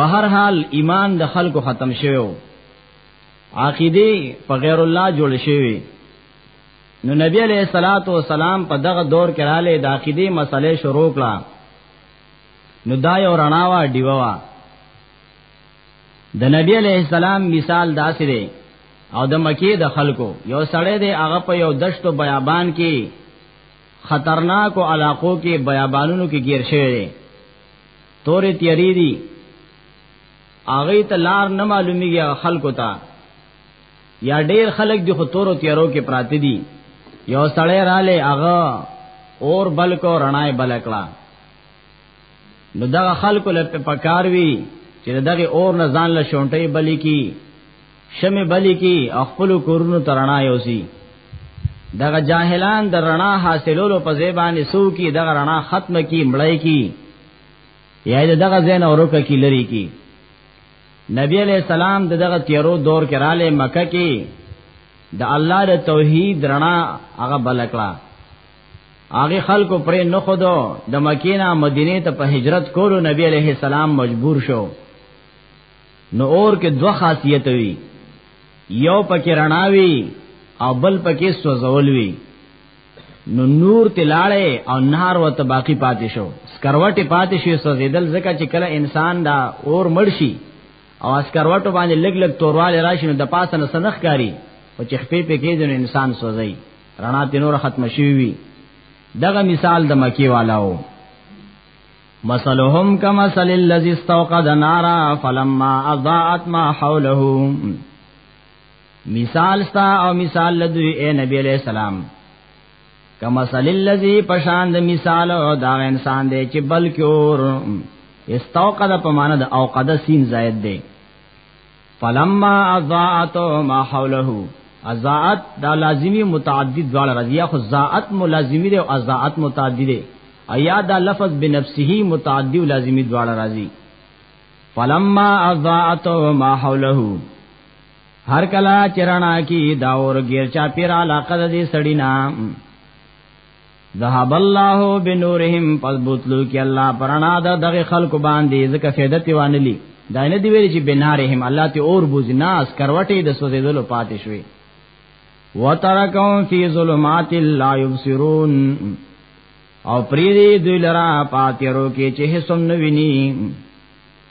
بهر حال ایمان د خلکو ختم شوو عقیده په غیر الله جوړ شوی نو نبی علیہ الصلات والسلام په دغه دور کې رااله د عقیده مسلې شروع کړه نو دا یو رڼا وا دیوا وا د نبی علیہ السلام مثال داسې دی او د مکی د خلکو یو سړی دی هغه په یو دشتو بیابان کې خطرناکو علاقو کې بیابانونو کې گیر شوی دی تورې تیری دی هغه ته لار نه معلومیږي خلکو ته یا ډیر خلک دی خو تورو تیارو کې پراته دي یو سړی رااله هغه اور بل کو رڼای بل کړه نو دا خلکو له پکار وی چې دغه اور نه ځان له شونټي بلی کی شمه بلی کی خپل کورونو ترنا یوسی دغه جاهلان د رڼا حاصلولو په زیبانې سو کی دغه رڼا ختم کی مړای کی یا دغه زین اورکه کی لری کی نبی علیہ السلام دغه تیرو دور کې رااله مکه کې د الله د توحید رڼا هغه بلکړه هغه خلکو پرې نه خودو د مکینه مدینه ته په هجرت کولو نبی علیہ السلام مجبور شو نو اور کې دوه خاصیت وی یو پکې رڼاوي او بل پکې سوزول وی نو نور تلاړې او نهار وته باقی پاتې شو سکروټه پاتې شو سوزیدل زکه چې کله انسان دا اور مرشي او اسکروټه باندې لګ لګ تورواله راشي نو د پاسه نه سنخ کاری او چې خپې په کې ځنه انسان سوځي رڼا تنور ختم شي وي دغه مثال د مکی والاو مثلهم کمثل الذي استوقد نارا فلما اضاءت ما حوله مثال ستا او مثال لدوی اے نبی علیہ السلام کما صلی الذی پشان د مثال او دا انسان دی چې بلکې اور استوقد په معنا د اوقد سین زائد دی فلما اضاعت ما حوله اضاعت دا لازمی متعدد والا رضیه خو زاعت ملازمی دی او اضاعت متعدی دی ایا دا لفظ بنفسه متعدی او لازمی دواړه راځي فلما اضاعت ما حوله هر کلا چرنا کی دا اور غیر چا پیر علاقه د دې سړی نام ذهب الله بنورهم پس بوتلو کې الله پرانا د دغه خلق باندې ځکه فائدہ تی وانلی دا نه دی ویل چې بنارهم الله ته اور بوز ناس کروټې د سوزیدلو پاتې شوی وترکم فی ظلمات لا یبصرون او پریری دوی لرا پاتیرو کې چې هیڅ نه ویني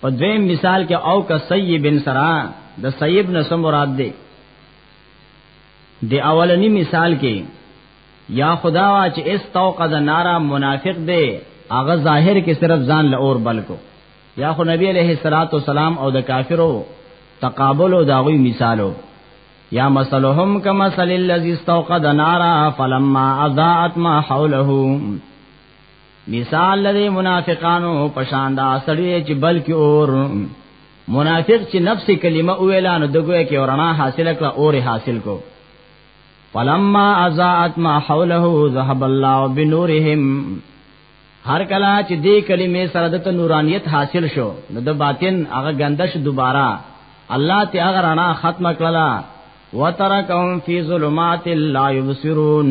په دویم مثال کې او کا سیبن سرا د سیب نه سم مراد دی د اولنی مثال کې یا خدا وا چې استوقد نارا منافق دی هغه ظاهر کې صرف ځان له اور بلکو یا خو نبی علیہ الصلوۃ والسلام او د کافرو تقابل او داغوی مثالو یا مثلهم کما مثل الذی استوقد نارا فلما اضاءت ما حوله مثال لري منافقانو پشان دا سړی چې بلکې اور منافق چې نفس کلمه ویلا نو دغه کې ورنا حاصل کړه اور حاصل کو فلما ازاعت ما حوله ذهب الله بنورهم هر کله چې دې کلمې سره د نورانیت حاصل شو نو د باطن هغه غندش دوباره الله ته هغه رڼا ختم کړله وترکهم فی ظلمات لا یبصرون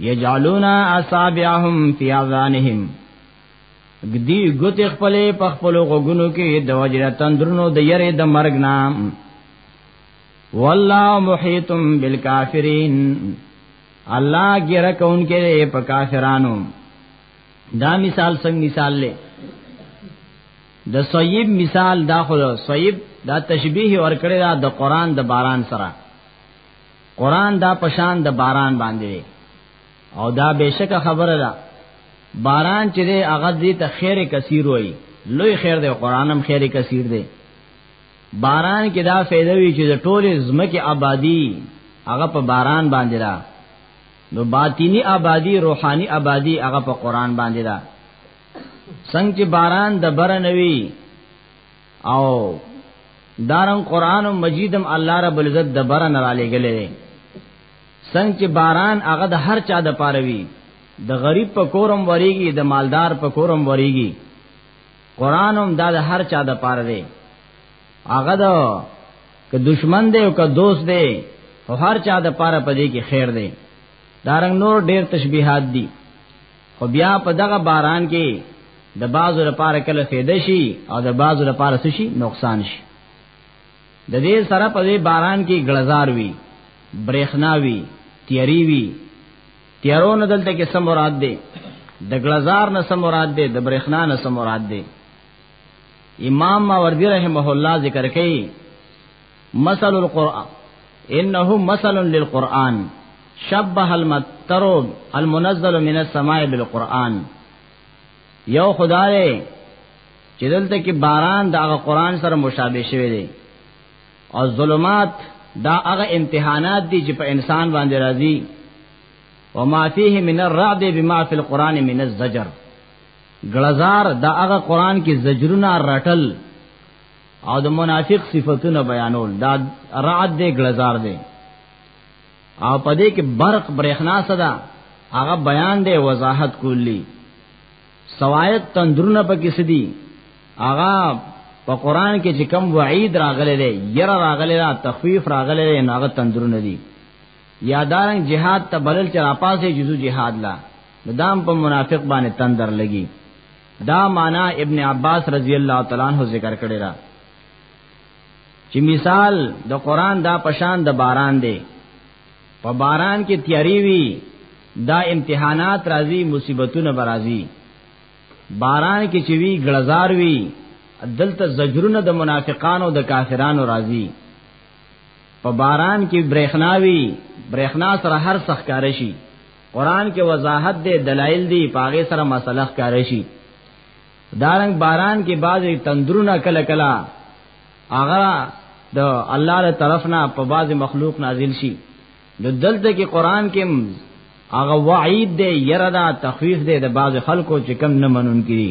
یجعلون اصابعهم فی اذانهم گدی گوت خپل په خپل غوګونو کې د وجره تندرونو د یری د مرګ نام والله محیتم بالکافرین الله ګره کون کې په کافرانو دا مثال څنګه مثال لې د صیب مثال دا خو صیب دا تشبیه ورکړی دا د قران د باران سره قران دا پشان د باران باندې او دا بهشکه خبره ده باران چې دی هغه دې ته خیر کثیر وای لوی خیر دی قرانم خیر کثیر دی باران کې دا فائدہ وی چې د ټوله زمکه آبادی هغه په باران باندې را نو باطینی آبادی روحانی آبادی هغه په قران باندې را څنګه باران د بر نوی او دارن قران مجیدم الله رب العزت د باران را لګلې څنګه چې باران هغه د هر چا د پاروي د غریب په کورم وریږي د مالدار په کورم وریږي قرانم دا د هر چا د پاره دی هغه د که دشمن دی او که دوست دی او هر چا د پاره پدې کې خیر دی دارنګ نور ډیر تشبیهات دي خو بیا په دغه باران کې د بازو لپاره کله فایده شي او د بازو لپاره څه شي نقصان شي د دې سره په دې باران کې غلزار وي برېخنا وي تیری وي تیارو نه دلته کې سم مراد دی د غلزار نه سم مراد دی د برېخنا نه سم مراد دی امام ماوردی رحمه الله ذکر کوي مثل القرآن انه مثل للقرآن شبه المتروب المنزل من السماء بالقرآن یو خدای چې دلته کې باران د هغه قرآن سره مشابه شوی دی او ظلمات دا هغه امتحانات دي چې په انسان باندې راځي وما فيه من الرعد بما في القرآن من الزجر غلزار دا هغه قرآن کې زجرونه رټل او د منافق صفاتونه بیانول دا رعد دې غلزار دې او پدې کې برق برېخنا صدا هغه بیان دې وضاحت کولی سوایت تندرونه پکې سدي هغه په قران کې چې کم وعید راغلي دی ير راغلي را تخفیف راغلي دی ناغه تندرونه دي یادارنګ جهاد ته بلل چې راپاسې جزو جهاد لا دام په منافق باندې تندر لګي دا معنا ابن عباس رضی الله تعالی عنہ ذکر کړی دا چې مثال د قران دا پشان د باران دی په باران کې تیاری وی دا امتحانات راځي مصیبتونه برازي باران کې چې وی غلزار وی دلته زجرونه د منافقانو د کافرانو راځي په باران کې برېخناوي برېخنا سره هر سخکار شي قران کې وضاحت دی دلایل دی پاغه سره مسله ښکار شي دارنګ باران کې بعضی تندرونه کله کله هغه د الله له طرف نه په بعض مخلوق نازل شي د دلته کې قران کې هغه وعید دی یره دا تخویف دی د بعض خلکو چې کم نه منون کړي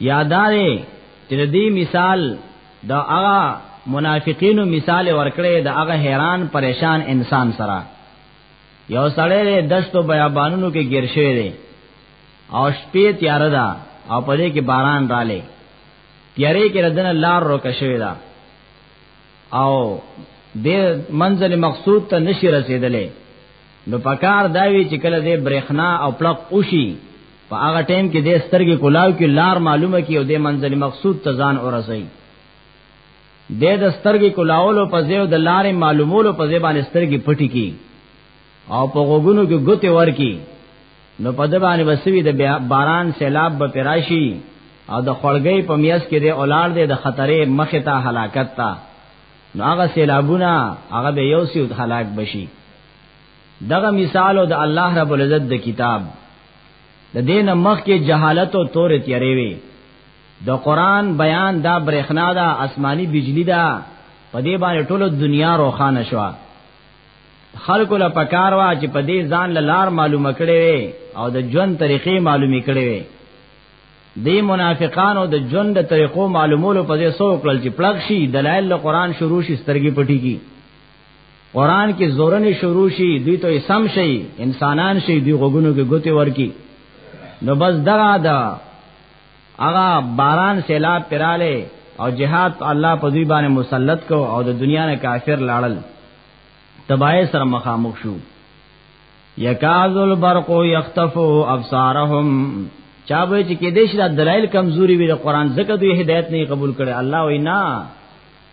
یادارې چې د دې مثال د هغه منافقینو مثال ورکړي د هغه حیران پریشان انسان سره یو سړی د دشتو بیابانونو کې گیر شوی دی او شپې تیار ده او په دې کې باران رااله تیارې کې ردن لار روکه شوی ده او د منزل مقصود ته نشي رسیدلې نو پکار داوی چې کله دې برېخنا او پلق اوشي په هغه ټیم کې د سترګې کولاو کې لار معلومه کی او د منزل مقصود ته ځان اورځي د د سترګې کولاولو په ځای او د لارې معلومولو په ځای باندې سترګې پټي کی او په غوګونو کې ګوتې ورکی نو په د باندې وسوي د باران سیلاب به پراشي او د خړګۍ په میاس کې د اولاد د خطرې مخه ته هلاکت تا نو هغه سیلابونه هغه به یو سیود هلاک بشي دغه مثال او د الله رب العزت د کتاب د دین مخ کې جهالت او تور تیارې وي د قران بیان دا برېښنا دا آسمانی بجلی دا په دې باندې ټول دنیا روخانه شو خلکو له پکار وا چې په دې ځان له لار معلومه کړي وي او د ژوند طریقې معلومې کړي وي دې منافقانو د ژوند د طریقو معلومولو په دې سو کړل چې پلغ شي دلایل له قران شروع شي سترګې پټي کی قران کې زورنې شروع شي دوی ته سم شي انسانان شي دوی غوګونو کې ګوتې ورکی نو بس دغه دا هغه باران سیلاب پراله او جهاد الله په دوی باندې مسلط کو او د دنیا نه کافر لاړل تبای سره مخامخ شو یکاز البرق یختف ابصارهم چا به چې کې دیش د دلایل کمزوري وي د قران زکه دوی هدایت نه قبول کړي الله وینا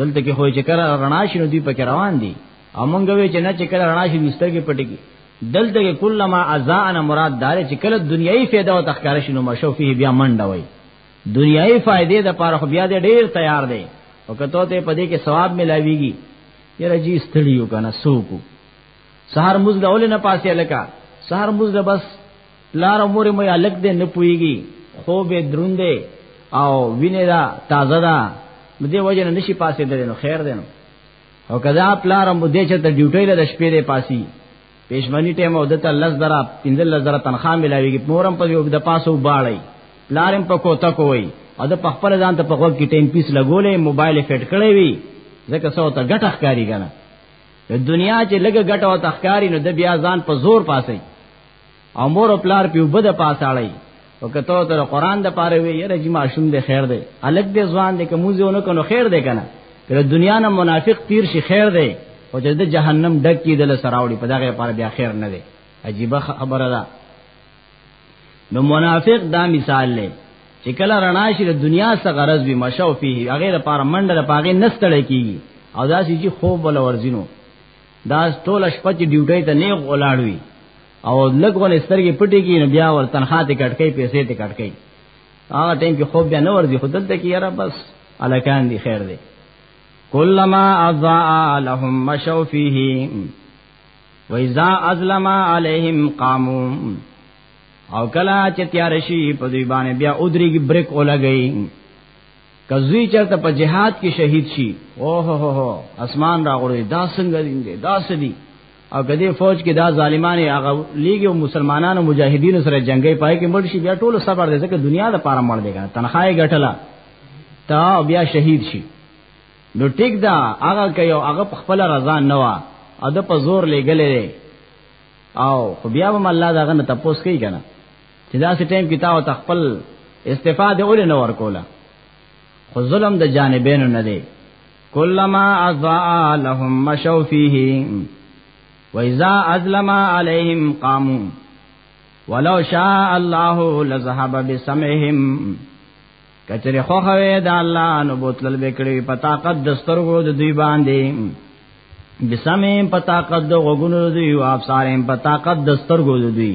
دلته کې خو چې کړه رڼا شنو دی په روان دي او مونږ وی چې نه چې کړه رڼا شي دستګې پټګي دلته کې کله ما ازان مراد دار چې کله دنیوي فایده او تخکار شنو مشو فيه بیا منډه وای دنیوي فائدې د پاره خو بیا دې ډیر تیار دی او کته ته پدې کې ثواب ملاويږي یره جی استړیو کنه سوکو سحر مزد اول نه پاسه لکا سحر مزد بس پلار او مور مې الګ دې نه پويږي خو به دروندې او وینې دا تازه ده نو دې وجه نه نشي پاسې درې نو خیر دې نو او کدا پلار مو دې چې ته ډیوټي له شپې دې پاسي پېشمنی ټیم او دته لز درا پنځل لز درا تنخواه ملاويږي مورم په یو د پاسو باړی پلارم په کوتا کوي او د پخپل ځان ته په غوږ کې ټیم پیس لګولې موبایل فټ کړی وي ځکه سو ته ګټه ښکاری کنه د دنیا چې لګ ګټه او تخکاری نو د بیا ځان په زور پاسي او مور او پلار په وبد پاساړی او کته تر قران د پاره وی یره چې ماشوم دې خیر دی الګ دې ځوان دې کومځونه کنو خیر دې کنه کله دنیا نه منافق تیر شي خیر دی او چې د جهنم ډک کی دل سراوړي په دغه پاره بیا خیر نه دی عجیب خبره ده نو منافق دا مثال لې چې کله رڼا شي د دنیا څخه غرض وي مشو فيه هغه لپاره منډه لپاره نستړی کیږي او دا چې خوب ول ورزینو دا ټول شپه چې ډیوټي ته نه غولاړوي او لګونه سترګې پټې کی نو بیا ور تنخواه ته کټکې پیسې ته کټکې هغه ټیم کې خوب بیا نه ورځي خود دلته کې یاره بس الکان دی خیر دی کلما اضاء لهم مشوا فيه واذا ازلم عليهم قاموا او کلا چې تیار شي په دې باندې بیا اودريږي بریک ولګي کزوی چرته په جهاد کې شهید شي او هو هو هو اسمان راغړي دا څنګه دي دا سدي او کدی فوج کې دا ظالمانه هغه لیګ او مسلمانانو مجاهدینو سره جنگي پای کې مړ شي بیا ټول صبر دې ځکه دنیا د پاره مړ دی کنه تنخواه غټلا تا بیا شهید شي نو ټیک دا هغه کوي هغه خپل رضا نه وا اده په زور لګلې او خو بیا هم الله داغه نه تپوس کوي کنه چې دا سټیم کې تاسو تخپل استفاده اول نه ورکوله خو ظلم د جانبینو نه دی کلما اضاء لهم مشوا فيه واذا ازلم عليهم قاموا ولو شاء الله لذهب بسمعهم کچره خو خوي د الله نو بوتل بکړي په طاقت د سترګو د دوی باندې بسمه په طاقت د غوګونو د دوی او ابصارهم په طاقت د سترګو د دوی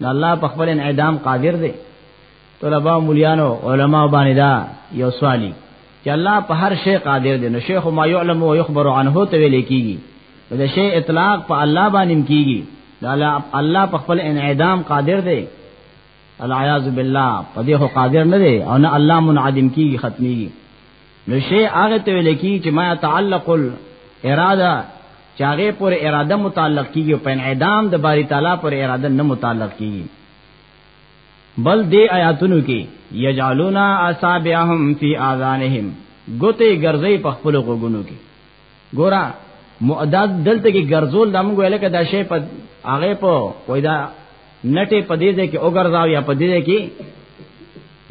نو الله په خپل انعدام قادر دی طلباء مليانو علما باندې دا یو سوالی چې الله په هر شی قادر دی نو شیخ ما يعلم او يخبر عنه ته ویل کیږي دا شی اطلاق په الله باندې کیږي دا الله په خپل انعدام قادر دی العیاذ بالله په دې هو قادر نه دی او نه الله منعدم کیږي ختميږي نو شی هغه ته ویل کی چې ما تعلق الاراده چاغه پر اراده متعلق کیږي په انعدام د باری تعالی پر اراده نه متعلق کیږي بل دې آیاتونو کې یجعلون اصابعهم فی اذانهم ګوتې ګرځي په خپل غوګونو کې ګورا معدد دلته کې ګرځول د موږ ویل کې دا شی په هغه په وای دا نټه په دې ځای کې وګرځاو یا په دې ځای کې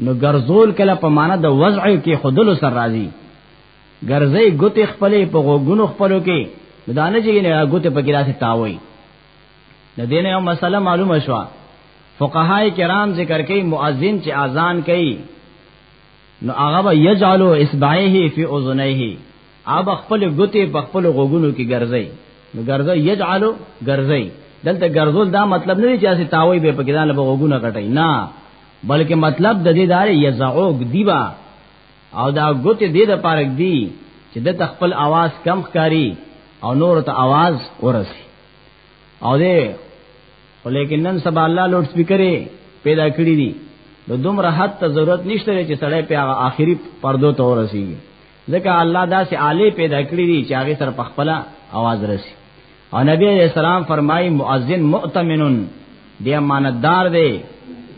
نو ګرځول کله په معنا د وضع کې خودل سر راځي ګرځي ګوتې خپلې په غوګونو خپلو کې دانه چې نه ګوتې په کې راځي تاوي د دین یو مسله معلومه شو فقهای کرام ذکر کوي مؤذن چې اذان کوي نو هغه یجعلوا اصبعه فی اذنیه اب خپل ګوتې په خپل غوګونو کې ګرځي نو ګرځي یجعلو ګرځي دلته ګرځول دا مطلب نه دی چې اسی تاوي به پکې دانه غوګونه کټي نه بلکې مطلب د دې دار یزعوګ دیبا او دا ګوتې دې د پارک دی چې د خپل आवाज کم ښکاری او نور ته आवाज ورسي او دې ولیکن نن سبا الله لوډ سپیکر پیدا کړی دي نو دومره حد ته ضرورت نشته چې سړی په هغه آخري پردو ته ورسیږي ځکه الله داسې عالی پیدا کړی دی چې هغه سره پخپله आवाज رسی او نبی علیہ السلام فرمای مؤذن مؤتمنن دی امانتدار دی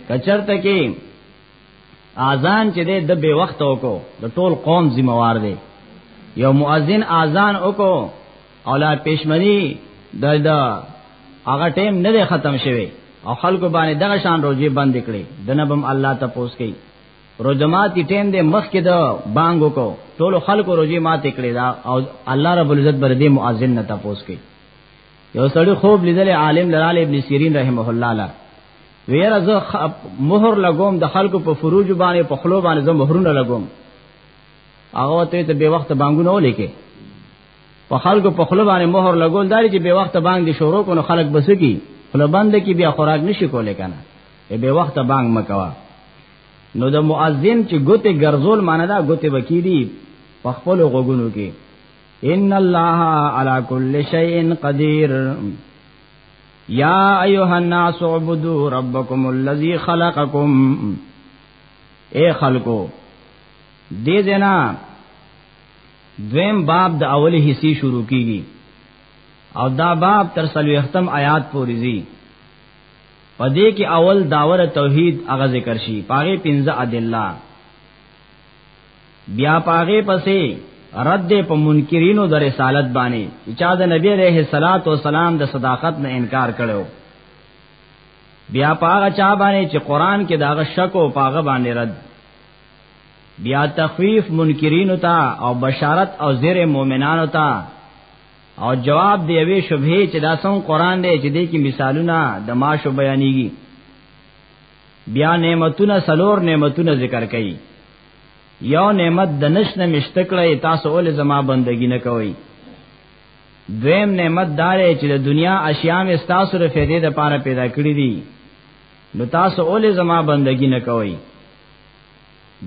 کچرته کې اذان چې دی د به وخت وکړو د ټول قوم ذمہوار دی یو مؤذن اذان وکړو او لا پښمنی د د هغه ټیم نه دی ختم شوی او خلکو باندې دغه شان روزي بند کړي دنبم الله تپوس کوي روزه ماتي ټیم دې مخ کې دا بانګ وکاو ټول خلکو روزه ماتي کړې دا او الله رب العزت بر دې مؤذن نه تاسو کې یو سړی خوب لیدل عالم لرال ابن سیرین رحمه الله لا ویره زه مہر لګوم د خلکو په فروج باندې په خلو باندې زه مہرونه لګوم هغه ته ته به وخت بانګونه ولیکې په خلکو په خلو باندې مہر لګول داري چې به وخت بانګ دي شروع کو نو خلک بسکی خلبند کې بیا خوراک نشي کولای کنه به وخت بانګ مکوا نو د مؤذن چې ګوته ګرځول معنی دا ګوته وکیدی په خپل غوګونو کې ان الله علی کل شیء قدیر یا ایها الناس عبدوا ربکم الذی خلقکم اے خلقو دې دینا دویم باب د اولی حصے شروع کیږي او دا باب تر سلوختم آیات پوری زی په دې کې اول داور توحید هغه ذکر شي پاغه پنځه ادله بیا پاغه پسې رد په منکرینو د رسالت باندې چې د نبی عليه الصلاه والسلام د صداقت نه انکار کړو بیا پاغه چا باندې چې قران کې داغه شک او پاغه باندې رد بیا تخفیف منکرینو ته او بشارت او زیر مؤمنانو ته او جواب دی وی شبهه چې دا څنګه قران دی چې دې کې مثالونه د ماشو بیانېږي بیا نعمتونه سلور نعمتونه ذکر کړي یو نعمت د نشنه مشتکړې تاسو ول زما بندگی نه کوي دویم نعمت دار چې د دنیا اشیاء می تاسو ر فیدې د پاره پیدا کړې دي نو تاسو ول زما بندگی نه کوي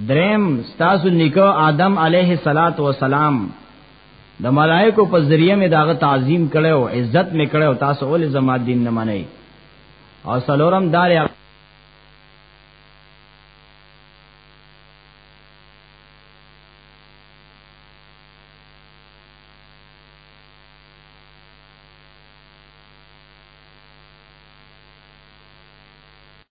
دریم تاسو نیکو آدم علیه الصلاۃ والسلام د ملائکو په ذریعہ می داغه تعظیم کړي او عزت می کړي او تاسو ول زما دین نه منئ او سلورم دار